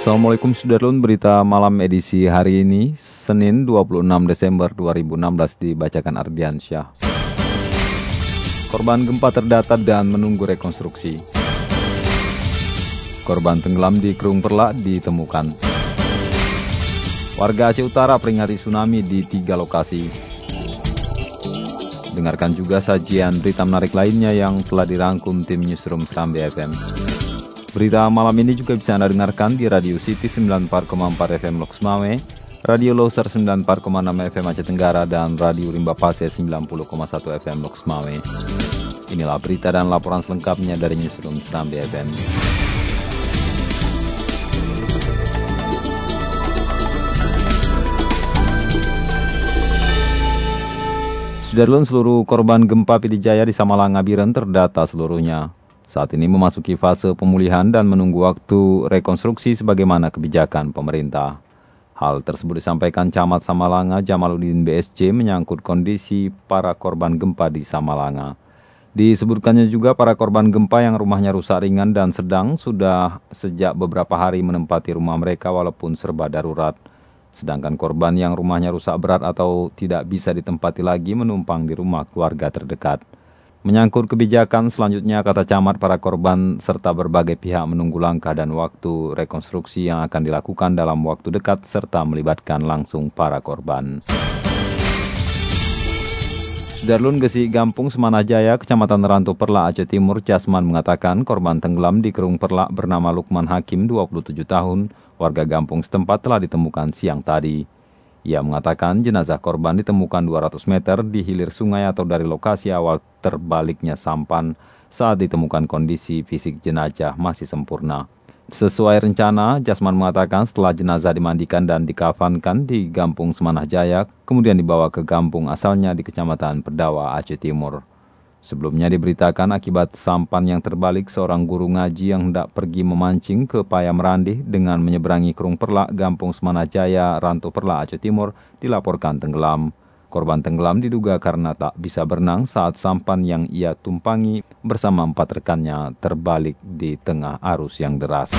Assalamualaikum Sudarlun, berita malam edisi hari ini, Senin 26 Desember 2016 dibacakan Ardian Syah. Korban gempa terdata dan menunggu rekonstruksi. Korban tenggelam di Kerung Perlak ditemukan. Warga Aceh Utara peringati tsunami di tiga lokasi. Dengarkan juga sajian berita menarik lainnya yang telah dirangkum tim Newsroom Serambi FM. Berita malam ini juga bisa Anda dengarkan di Radio City 94,4 FM Loks Mame, Radio Loser 94,6 FM Aceh Tenggara, dan Radio Rimba Pase 90,1 FM Loks Mame. Inilah berita dan laporan selengkapnya dari Newsroom Serambi FM. Sudarlun seluruh korban gempa Pidijaya di Samalanga Biren terdata seluruhnya. Saat ini memasuki fase pemulihan dan menunggu waktu rekonstruksi sebagaimana kebijakan pemerintah. Hal tersebut disampaikan Camat Samalanga Jamaluddin BSC menyangkut kondisi para korban gempa di Samalanga. Disebutkannya juga para korban gempa yang rumahnya rusak ringan dan sedang sudah sejak beberapa hari menempati rumah mereka walaupun serba darurat. Sedangkan korban yang rumahnya rusak berat atau tidak bisa ditempati lagi menumpang di rumah keluarga terdekat. Menyangkut kebijakan selanjutnya kata camat para korban serta berbagai pihak menunggu langkah dan waktu rekonstruksi yang akan dilakukan dalam waktu dekat serta melibatkan langsung para korban. Sudarlun Gesi Gampung Semanajaya, Kecamatan Rantu Perla, Aceh Timur, Jasman mengatakan korban tenggelam di Kerung Perla bernama Lukman Hakim, 27 tahun, warga Gampung setempat telah ditemukan siang tadi. Ia mengatakan jenazah korban ditemukan 200 meter di hilir sungai atau dari lokasi awal terbaliknya sampan saat ditemukan kondisi fisik jenazah masih sempurna. Sesuai rencana, Jasman mengatakan setelah jenazah dimandikan dan dikafankan di Gampung Semanah Jaya, kemudian dibawa ke Gampung asalnya di Kecamatan Perdawa, Aceh Timur. Sebelumnya diberitakan akibat sampan yang terbalik seorang guru ngaji yang hendak pergi memancing ke Paya Merandih dengan menyeberangi Kerung Perlak, Gampung Semanah Jaya, Rantu Perlak, Aceh Timur, dilaporkan tenggelam. Korban tenggelam diduga karena tak bisa berenang saat sampan yang ia tumpangi bersama empat rekannya terbalik di tengah arus yang deras.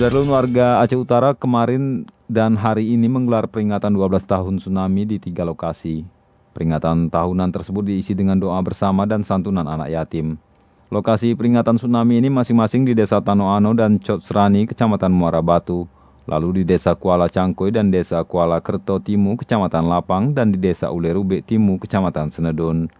Darulun warga Aceh Utara kemarin dan hari ini menggelar peringatan 12 tahun tsunami di tiga lokasi. Peringatan tahunan tersebut diisi dengan doa bersama dan santunan anak yatim. Lokasi peringatan tsunami ini masing-masing di Desa Tanoano dan Cot Serani, Kecamatan Muara Batu, lalu di Desa Kuala Cangkoi dan Desa Kuala Kerto Timu, Kecamatan Lapang, dan di Desa Ulerube Timu, Kecamatan Senedon.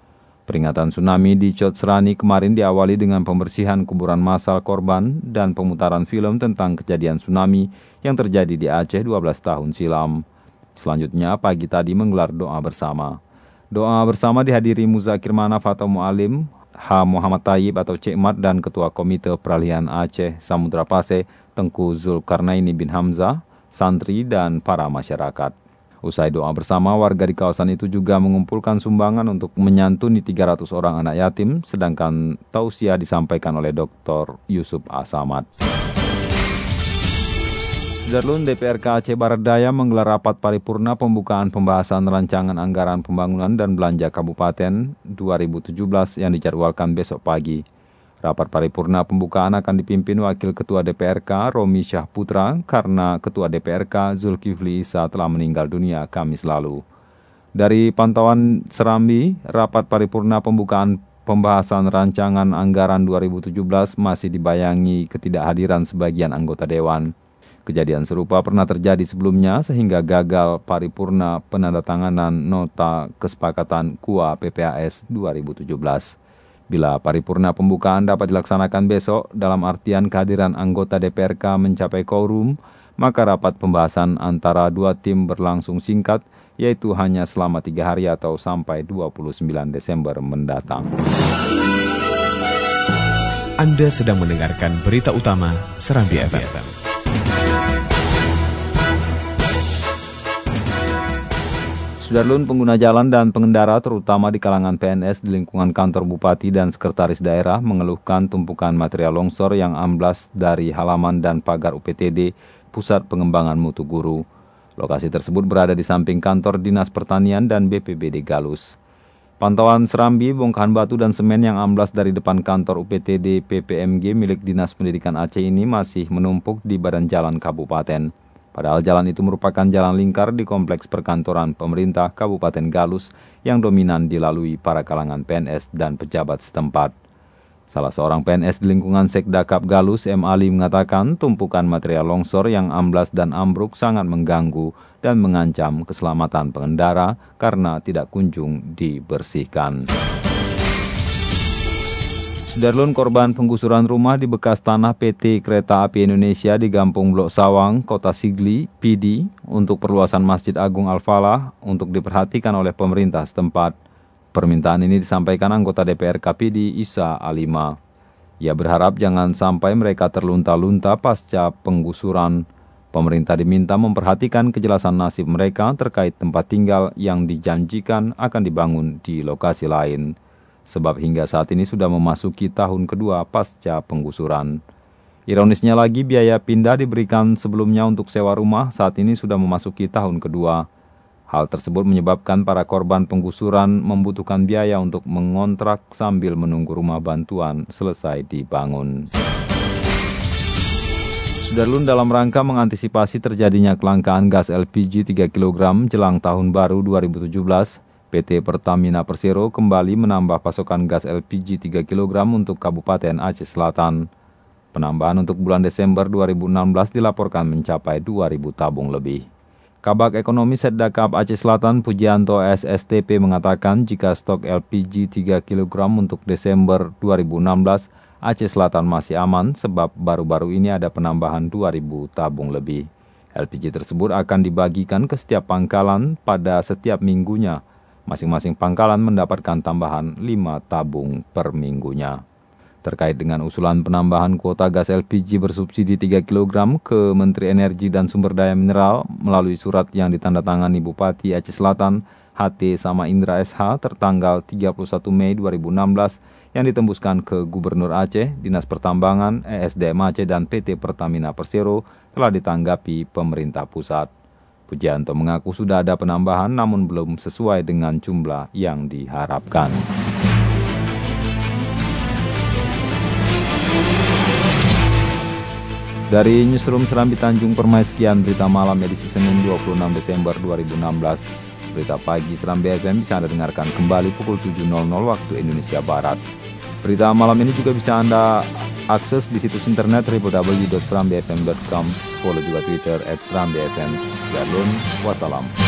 Peringatan tsunami di Serani kemarin diawali dengan pembersihan kuburan massal korban dan pemutaran film tentang kejadian tsunami yang terjadi di Aceh 12 tahun silam. Selanjutnya, pagi tadi menggelar doa bersama. Doa bersama dihadiri Muzakir Manaf atau Mu'alim, H. Muhammad Tayyib atau Cekmat dan Ketua Komite Peralihan Aceh Samudra Pase, Tengku Zulkarnaini bin Hamzah, santri, dan para masyarakat. Usai doa bersama, warga di kawasan itu juga mengumpulkan sumbangan untuk menyantuni 300 orang anak yatim, sedangkan tausiah disampaikan oleh Dr. Yusuf Asamad. Darlun DPRK Aceh Barat Daya menggelar rapat paripurna pembukaan pembahasan rancangan anggaran pembangunan dan belanja kabupaten 2017 yang dijadwalkan besok pagi. Rapat paripurna pembukaan akan dipimpin Wakil Ketua DPRK Romi Syah Putra karena Ketua DPRK Zulkifli Isa telah meninggal dunia Kamis lalu. Dari pantauan Serambi, rapat paripurna pembukaan pembahasan rancangan anggaran 2017 masih dibayangi ketidakhadiran sebagian anggota Dewan. Kejadian serupa pernah terjadi sebelumnya sehingga gagal paripurna penandatanganan nota kesepakatan KUA PPAS 2017. Bila paripurna pembukaan dapat dilaksanakan besok dalam artian kehadiran anggota DPRK mencapai quorum, maka rapat pembahasan antara dua tim berlangsung singkat, yaitu hanya selama tiga hari atau sampai 29 Desember mendatang. Anda sedang mendengarkan berita utama Serambi, FM. Sudarlun pengguna jalan dan pengendara terutama di kalangan PNS di lingkungan kantor bupati dan sekretaris daerah mengeluhkan tumpukan material longsor yang amblas dari halaman dan pagar UPTD Pusat Pengembangan Mutu Guru. Lokasi tersebut berada di samping kantor Dinas Pertanian dan BPBD Galus. Pantauan serambi, bongkahan batu dan semen yang amblas dari depan kantor UPTD PPMG milik Dinas Pendidikan Aceh ini masih menumpuk di badan jalan kabupaten. Padahal jalan itu merupakan jalan lingkar di kompleks perkantoran pemerintah Kabupaten Galus yang dominan dilalui para kalangan PNS dan pejabat setempat. Salah seorang PNS di lingkungan Sekda Kap Galus, M. Ali, mengatakan tumpukan material longsor yang amblas dan ambruk sangat mengganggu dan mengancam keselamatan pengendara karena tidak kunjung dibersihkan. Darlun korban penggusuran rumah di bekas tanah PT Kereta Api Indonesia di Gampung Blok Sawang, Kota Sigli, PD, untuk perluasan Masjid Agung Al-Falah untuk diperhatikan oleh pemerintah setempat. Permintaan ini disampaikan anggota DPR KPD Isa Alima. Ia berharap jangan sampai mereka terlunta-lunta pasca penggusuran Pemerintah diminta memperhatikan kejelasan nasib mereka terkait tempat tinggal yang dijanjikan akan dibangun di lokasi lain. Sebab hingga saat ini sudah memasuki tahun kedua pasca penggusuran. Ironisnya lagi biaya pindah diberikan sebelumnya untuk sewa rumah saat ini sudah memasuki tahun kedua. Hal tersebut menyebabkan para korban penggusuran membutuhkan biaya untuk mengontrak sambil menunggu rumah bantuan selesai dibangun. Sudarlun dalam rangka mengantisipasi terjadinya kelangkaan gas LPG 3 kg jelang tahun baru 2017, PT Pertamina Persero kembali menambah pasokan gas LPG 3 kg untuk Kabupaten Aceh Selatan. Penambahan untuk bulan Desember 2016 dilaporkan mencapai 2.000 tabung lebih. Kabak Ekonomi Setdakap Aceh Selatan Pujianto SSTP mengatakan jika stok LPG 3 kg untuk Desember 2016 Aceh Selatan masih aman sebab baru-baru ini ada penambahan 2.000 tabung lebih. LPG tersebut akan dibagikan ke setiap pangkalan pada setiap minggunya. Masing-masing pangkalan mendapatkan tambahan 5 tabung per minggunya. Terkait dengan usulan penambahan kuota gas LPG bersubsidi 3 kg ke Menteri Energi dan Sumber Daya Mineral melalui surat yang ditandatangani Bupati Aceh Selatan, HT sama Indra SH tertanggal 31 Mei 2016 yang ditembuskan ke Gubernur Aceh, Dinas Pertambangan, ESDM Aceh, dan PT Pertamina Persero telah ditanggapi pemerintah pusat. Pujianto mengaku sudah ada penambahan namun belum sesuai dengan jumlah yang diharapkan. Dari Newsroom Serambi Tanjung Permai sekian berita malam edisi Senin 26 Desember 2016. Berita pagi Serambi FM bisa Anda dengarkan kembali pukul 7.00 waktu Indonesia Barat. Berita malam ini juga bisa Anda akses di situs internet www.serambifm.com. Follow juga Twitter at serambifm. Jalun, wassalam.